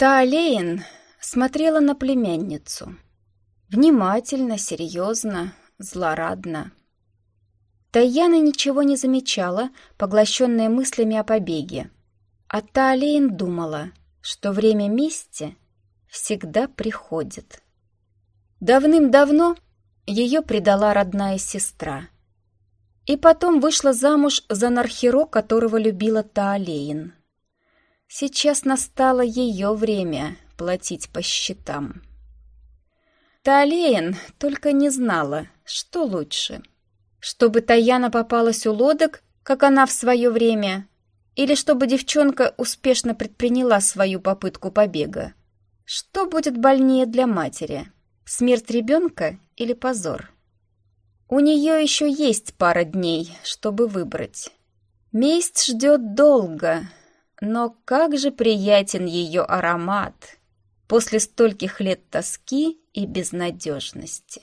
Таалейн смотрела на племянницу. Внимательно, серьезно, злорадно. Таяна ничего не замечала, поглощенная мыслями о побеге. А Таалейн думала, что время мести всегда приходит. Давным-давно ее предала родная сестра. И потом вышла замуж за Нархеро, которого любила Таалейн. Сейчас настало ее время платить по счетам. Таалейн только не знала, что лучше. Чтобы Таяна попалась у лодок, как она в свое время, или чтобы девчонка успешно предприняла свою попытку побега. Что будет больнее для матери? Смерть ребенка или позор? У нее еще есть пара дней, чтобы выбрать. Месть ждет долго, но как же приятен ее аромат после стольких лет тоски и безнадежности.